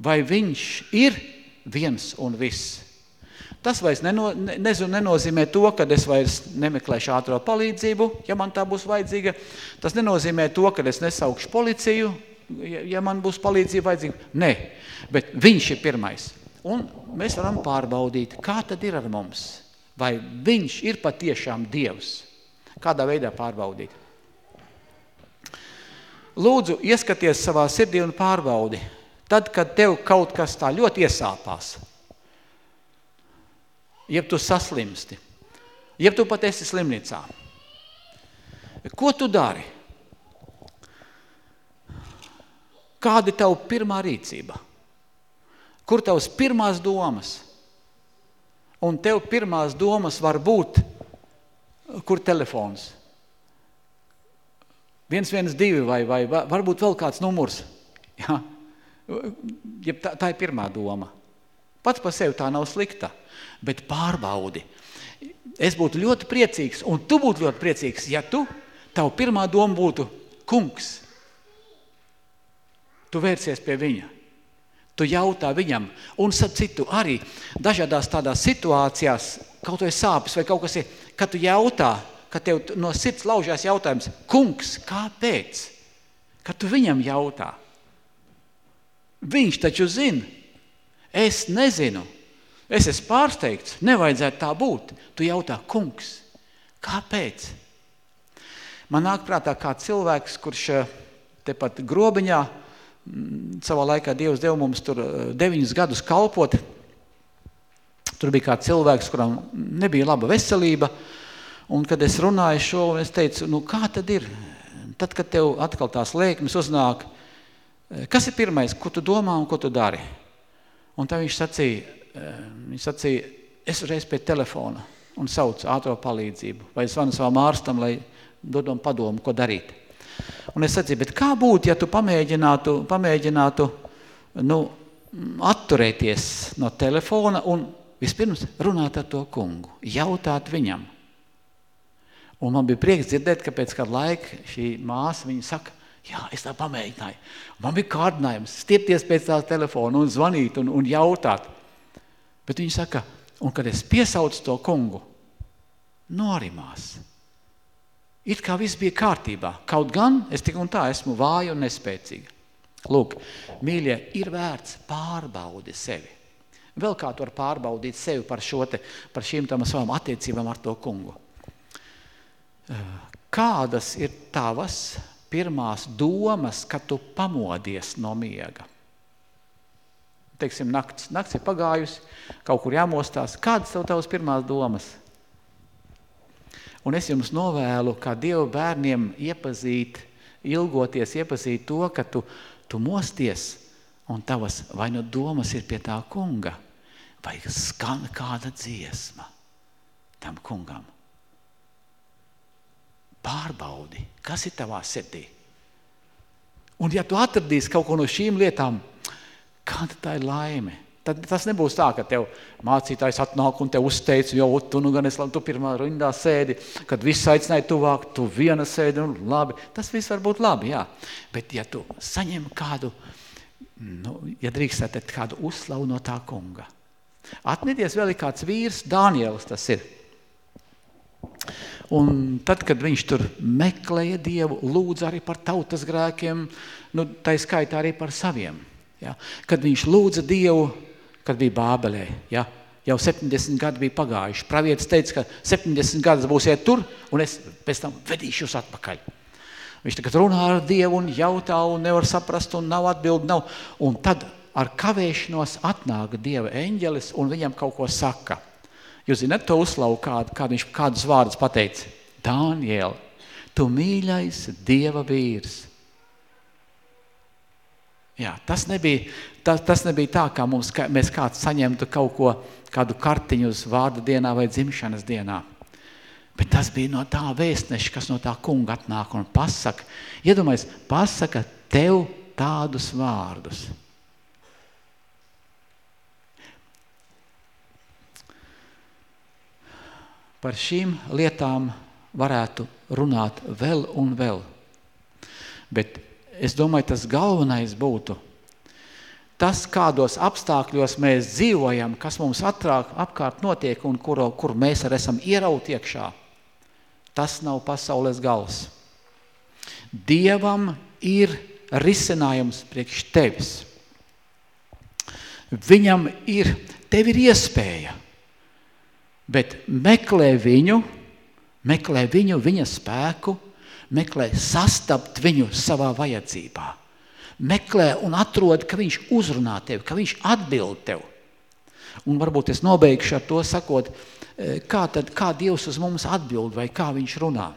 Vai viņš ir viens un viss? Tas vairs neno, ne, nenozīmē to, ka es vairs nemeklēšu ātro palīdzību, ja man tā būs vajadzīga. Tas nenozīmē to, ka es nesaukšu policiju, ja, ja man būs palīdzība vajadzīga. Nē, bet viņš ir pirmais. Un mēs varam pārbaudīt, kā tad ir ar mums. Vai viņš ir patiešām Dievs? Kādā veidā pārbaudīt? Lūdzu, ieskaties savā sirdī un pārbaudi. Tad, kad tev kaut kas tā ļoti iesāpās, jeb tu saslimsti, jeb tu pat esi slimnīcā. Ko tu dari? Kāda ir tava pirmā rīcība? Kur tavas pirmās domas? Un tev pirmās domas var būt, kur telefons? 112 vai, vai varbūt vēl kāds numurs. Ja? Ja tā, tā ir pirmā doma. Pats par sevi tā nav slikta bet pārbaudi. Es būtu ļoti priecīgs, un tu būtu ļoti priecīgs, ja tu, tavu pirmā doma būtu, kungs, tu vērsies pie viņa. Tu jautā viņam, un sap citu arī dažādās tādās situācijās, kaut vai sāpes vai kaut kas ir, kad tu jautā, kad tev no sirds laužās jautājums, kungs, kāpēc? Kad tu viņam jautā. Viņš taču zina. Es nezinu. Es esmu pārsteigts, nevajadzētu tā būt. Tu jautā, kungs, kāpēc? Man nāk prātā kā cilvēks, kurš eh, tepat grobiņā, savā laikā Dievs deva mums tur eh, deviņus gadus kalpot. Tur bija kāds cilvēks, kuram nebija laba veselība, un kad es runāju šo, es teicu, nu kā tad ir? Tad, kad tev atkal tās lēkmes uznāk, eh, kas ir pirmais, ko tu domā un ko tu dari? Un tā viņš sacīja, Viņš sacīja, es reiz pie telefona un saucu ātro palīdzību, vai zvanu savam ārstam, lai dodam padomu, ko darīt. Un es sacīju, bet kā būtu, ja tu pamēģinātu, pamēģinātu nu, atturēties no telefona un vispirms runāt ar to kungu, jautāt viņam. Un man bija prieks dzirdēt, ka pēc kāda laika šī māsa, viņa saka, jā, es tā pamēģināju. Man bija kārdinājums stiepties pēc tā telefona un zvanīt un, un jautāt. Bet viņi saka, un kad es piesaucu to kungu, norimās. It kā viss bija kārtībā. Kaut gan es tik un tā esmu vāja un nespēcīga. Lūk, mīļie, ir vērts pārbaudi sevi. Vēl kā tu var pārbaudīt sevi par, šo te, par šīm tam savām attiecībām ar to kungu. Kādas ir tavas pirmās domas, kad tu pamodies no miega? Teiksim, nakts, nakts ir pagājusi, kaut kur jāmostās. Kādas tev tavas pirmās domas? Un es jums novēlu, kā Dievu bērniem iepazīt, ilgoties iepazīt to, ka tu, tu mosties un tavas vai nu domas ir pie tā kunga, vai skan kāda dziesma tam kungam. Pārbaudi, kas ir tavā sirdī. Un ja tu atradīsi kaut ko no šīm lietām, kāda tā ir laime? Tad tas nebūs tā, ka tev mācītājs atnāk un te uzteic, jo tu nu gan es, tu pirmā rindā sēdi, kad viss aicināja tuvāk, tu viena sēdi un labi. Tas viss var būt labi, jā. Bet ja tu saņem kādu, nu, ja drīkstāt, kādu uzslavu no tā kunga. Atmieties vēl ir kāds vīrs, Dānielis tas ir. Un tad, kad viņš tur meklēja Dievu, lūdza arī par tautas grēkiem, nu, tā skaitā arī par saviem. Ja? Kad viņš lūdza Dievu, kad bija Bābelē, ja? jau 70 gadi bija pagājuši. Pravietis teica, ka 70 gadus būsiet tur, un es pēc tam vedīšu jūs atpakaļ. Viņš tagad runā ar Dievu un jautā, un nevar saprast, un nav atbildi, nav. Un tad ar kavēšanos atnāk Dieva eņģelis, un viņam kaut ko saka – Jūs zināt to uzslavu, kādu, kādu viņš kādus vārdus pateica? Dāniel, tu mīļais Dieva vīrs. Jā, tas nebija, tas, tas nebija tā, kā mums, kā, mēs kāds saņemtu kaut ko, kādu kartiņu uz vārda dienā vai dzimšanas dienā. Bet tas bija no tā vēstneša, kas no tā kunga atnāk un pasaka. Iedomājies, pasaka tev tādus vārdus – Par šīm lietām varētu runāt vēl un vēl. Bet es domāju, tas galvenais būtu tas, kādos apstākļos mēs dzīvojam, kas mums atrāk, apkārt notiek un kuro, kur mēs arī esam ieraut iekšā. Tas nav pasaules gals. Dievam ir risinājums priekš tevis. Viņam ir, tev ir iespēja – bet meklē viņu, meklē viņu, viņa spēku, meklē sastapt viņu savā vajadzībā. Meklē un atrod, ka viņš uzrunā tevi, ka viņš atbild tev. Un varbūt es nobeigšu ar to sakot, e, kā, tad, kā Dievs uz mums atbild vai kā viņš runā.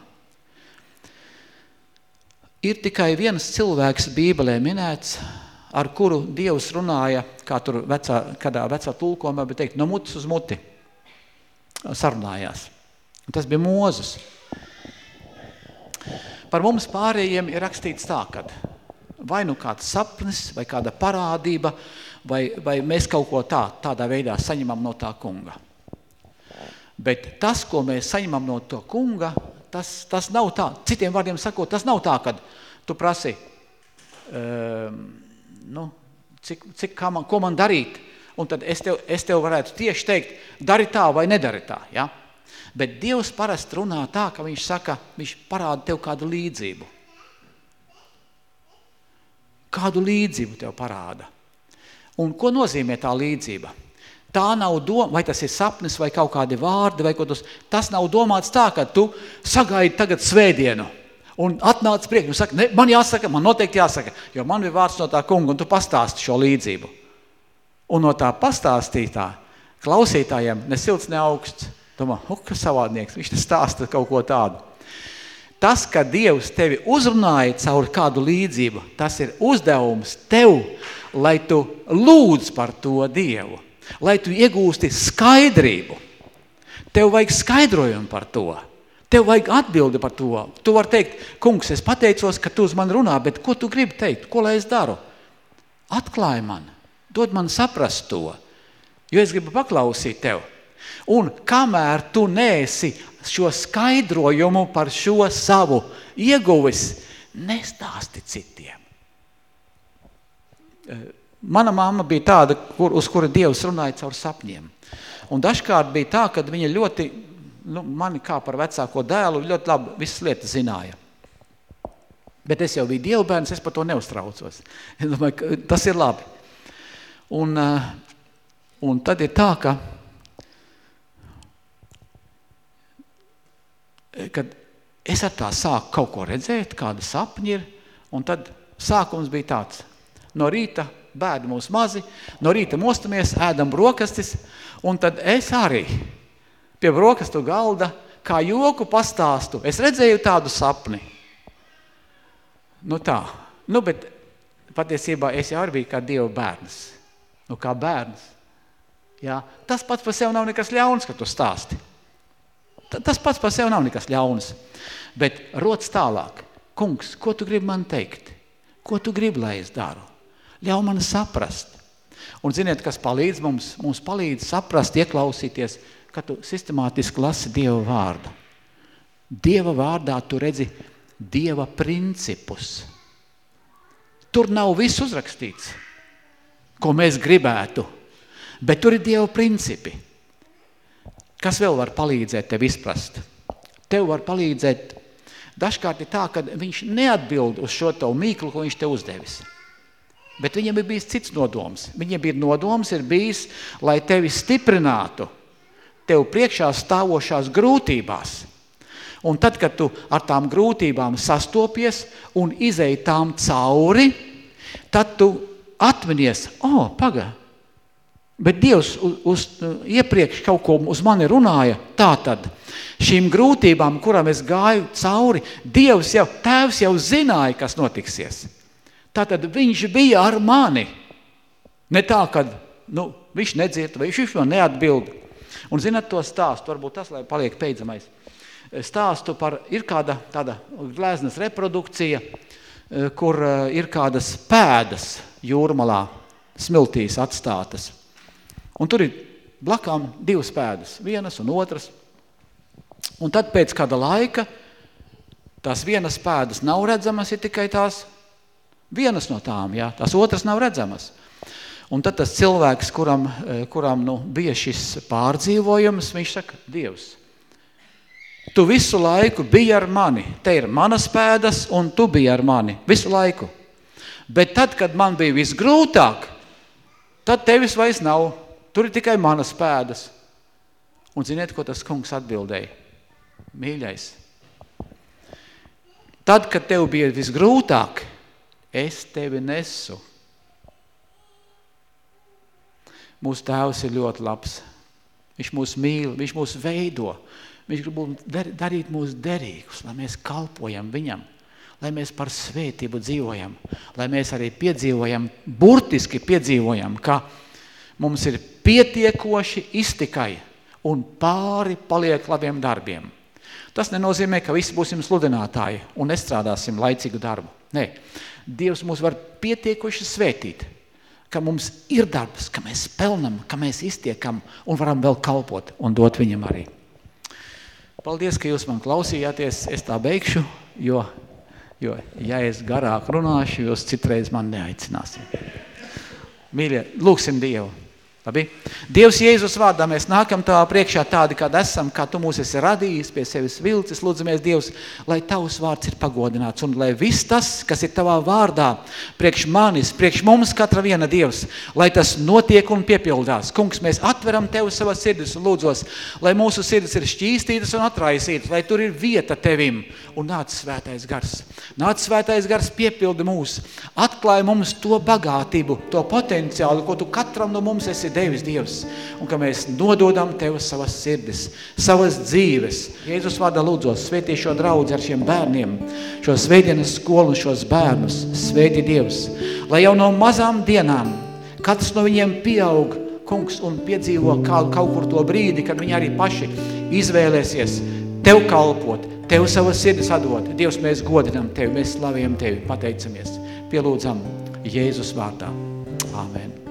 Ir tikai viens cilvēks Bībelē minēts, ar kuru Dievs runāja, kā tur vecā, kādā vecā tulkomā, bet teikt, no mutes uz muti – sarunājās. Un tas bija Mūzes. Par mums pārējiem ir rakstīts tā, kad vai nu kāds sapnis, vai kāda parādība, vai, vai mēs kaut ko tā, tādā veidā saņemam no tā kunga. Bet tas, ko mēs saņemam no to kunga, tas, tas nav tā, citiem vārdiem sakot, tas nav tā, kad tu prasi, um, nu, cik, cik kā man, ko man darīt, un tad es tev, es tev varētu tieši teikt, dari tā vai nedari tā. Ja? Bet Dievs parasti runā tā, ka viņš saka, viņš parāda tev kādu līdzību. Kādu līdzību tev parāda. Un ko nozīmē tā līdzība? Tā nav doma, vai tas ir sapnis, vai kaut kādi vārdi, vai kaut tas, tas nav domāts tā, ka tu sagaidi tagad svētdienu un atnāc priekš, un saka, ne, man jāsaka, man noteikti jāsaka, jo man ir vārds no tā kunga, un tu pastāsti šo līdzību. Un no tā pastāstītā klausītājiem ne silts, ne augsts. Domā, oh, kas savādnieks, viņš te stāsta kaut ko tādu. Tas, ka Dievs tevi uzrunāja caur kādu līdzību, tas ir uzdevums tev, lai tu lūdz par to Dievu, lai tu iegūsti skaidrību. Tev vajag skaidrojumu par to. Tev vajag atbildi par to. Tu vari teikt, kungs, es pateicos, ka tu uz mani runā, bet ko tu gribi teikt? Ko lai es daru? Atklāj man. Dod man saprast to, jo es gribu paklausīt tev. Un kamēr tu neesi šo skaidrojumu par šo savu ieguvis, nestāsti citiem. Eh, mana mamma bija tāda, kur, uz kura Dievs runāja caur sapņiem. Un dažkārt bija tā, ka viņa ļoti, nu, mani kā par vecāko dēlu, ļoti labi visas lietas zināja. Bet es jau biju dievbērns, es par to neuztraucos. Es domāju, tas ir labi. Un, eh, un tad ir tā, ka kad es ar tā sāku kaut ko redzēt, kāda sapņi ir, un tad sākums bija tāds. No rīta bēdi mūs mazi, no rīta mostamies, ēdam brokastis, un tad es arī pie brokastu galda kā joku pastāstu. Es redzēju tādu sapni. Nu tā, nu bet patiesībā es jau arī biju kā Dieva bērns. Nu kā bērns. Jā, tas pats par sevi nav nekas ļauns, ka tu stāsti. Tas pats par sevi nav nekas ļauns. Bet rots tālāk. Kungs, ko tu gribi man teikt? Ko tu gribi, lai es daru? Ļauj man saprast. Un ziniet, kas palīdz mums? Mums palīdz saprast, ieklausīties, ka tu sistemātiski lasi Dieva vārdu. Dieva vārdā tu redzi Dieva principus. Tur nav viss uzrakstīts, ko mēs gribētu, bet tur ir Dieva principi. Kas vēl var palīdzēt tev izprast? Tev var palīdzēt, dažkārt ir tā, ka viņš neatbild uz šo tavu mīklu, ko viņš tev uzdevis. Bet viņam ir bijis cits nodoms. Viņam ir nodoms ir bijis, lai tevi stiprinātu, tev priekšā stāvošās grūtībās. Un tad, kad tu ar tām grūtībām sastopies un izēji tām cauri, tad tu atminies, o, oh, paga, Bet Dievs uz, uz, iepriekš kaut ko uz mani runāja, tā tad šīm grūtībām, kurām es gāju cauri, Dievs jau, tēvs jau zināja, kas notiksies. Tātad viņš bija ar mani. Ne tā, ka nu, viņš nedzird, vai viņš man neatbild. Un zinat to stāstu, varbūt tas, lai paliek peidzamais. Stāstu par, ir kāda tāda glēznas reprodukcija, kur eh, ir kādas pēdas jūrmalā smiltīs atstātas. Un tur ir blakām divas pēdas, vienas un otras. Un tad pēc kāda laika tās vienas pēdas nav redzamas, ir tikai tās vienas no tām, jā, tās otras nav redzamas. Un tad tas cilvēks, kuram, eh, kuram nu, bija šis pārdzīvojums, viņš saka, Dievs, tu visu laiku biji ar mani, te ir manas pēdas un tu biji ar mani, visu laiku. Bet tad, kad man bija visgrūtāk, tad tevis vairs nav. Tur ir tikai manas pēdas. Un ziniet, ko tas kungs atbildēja? Mīļais, tad, kad tev bija visgrūtāk, es tevi nesu. Mūsu tēvs ir ļoti labs. Viņš mūs mīl, viņš mūs veido. Viņš grib darīt mūs derīgus, lai mēs kalpojam viņam, lai mēs par svētību dzīvojam, lai mēs arī piedzīvojam, burtiski piedzīvojam, ka mums ir pietiekoši iztikai un pāri paliek labiem darbiem. Tas nenozīmē, ka visi būsim sludinātāji un nestrādāsim laicīgu darbu. Nē, Dievs mūs var pietiekoši svētīt, ka mums ir darbs, ka mēs pelnam, ka mēs iztiekam un varam vēl kalpot un dot viņam arī. Paldies, ka jūs man klausījāties. Es tā beigšu, jo, jo ja es garāk runāšu, jūs citreiz man neaicināsiet. Mīļie, lūksim Dievu. Labi? Dievs Jēzus vārdā mēs nākam tavā priekšā tādi, kādi esam, kā tu mūs esi radījis, pie sevis vilcis, lūdzamies Dievs, lai tavs vārds ir pagodināts un lai viss tas, kas ir tavā vārdā, priekš manis, priekš mums katra viena Dievs, lai tas notiek un piepildās. Kungs, mēs atveram Tev savas sirdis un lūdzos, lai mūsu sirdis ir šķīstītas un atraisītas, lai tur ir vieta Tevim un nāc svētais gars. Nāc svētais gars piepildi mūs, atklāja mums to bagātību, to potenciālu, ko Tu katram no mums esi devis Dievs, un ka mēs nododam Tev savas sirdis, savas dzīves. Jēzus vārdā lūdzos, svētī šo draudzi ar šiem bērniem, šo svētdienas skolu un šos bērnus, svētī Dievs, lai jau no mazām dienām katrs no viņiem pieaug, kungs, un piedzīvo kaut, kaut kur to brīdi, kad viņi arī paši izvēlēsies Tev kalpot, Tev savas sirdis atdot. Dievs, mēs godinam Tevi, mēs slavējam Tevi, pateicamies, pielūdzam Jēzus vārdā. Āmen.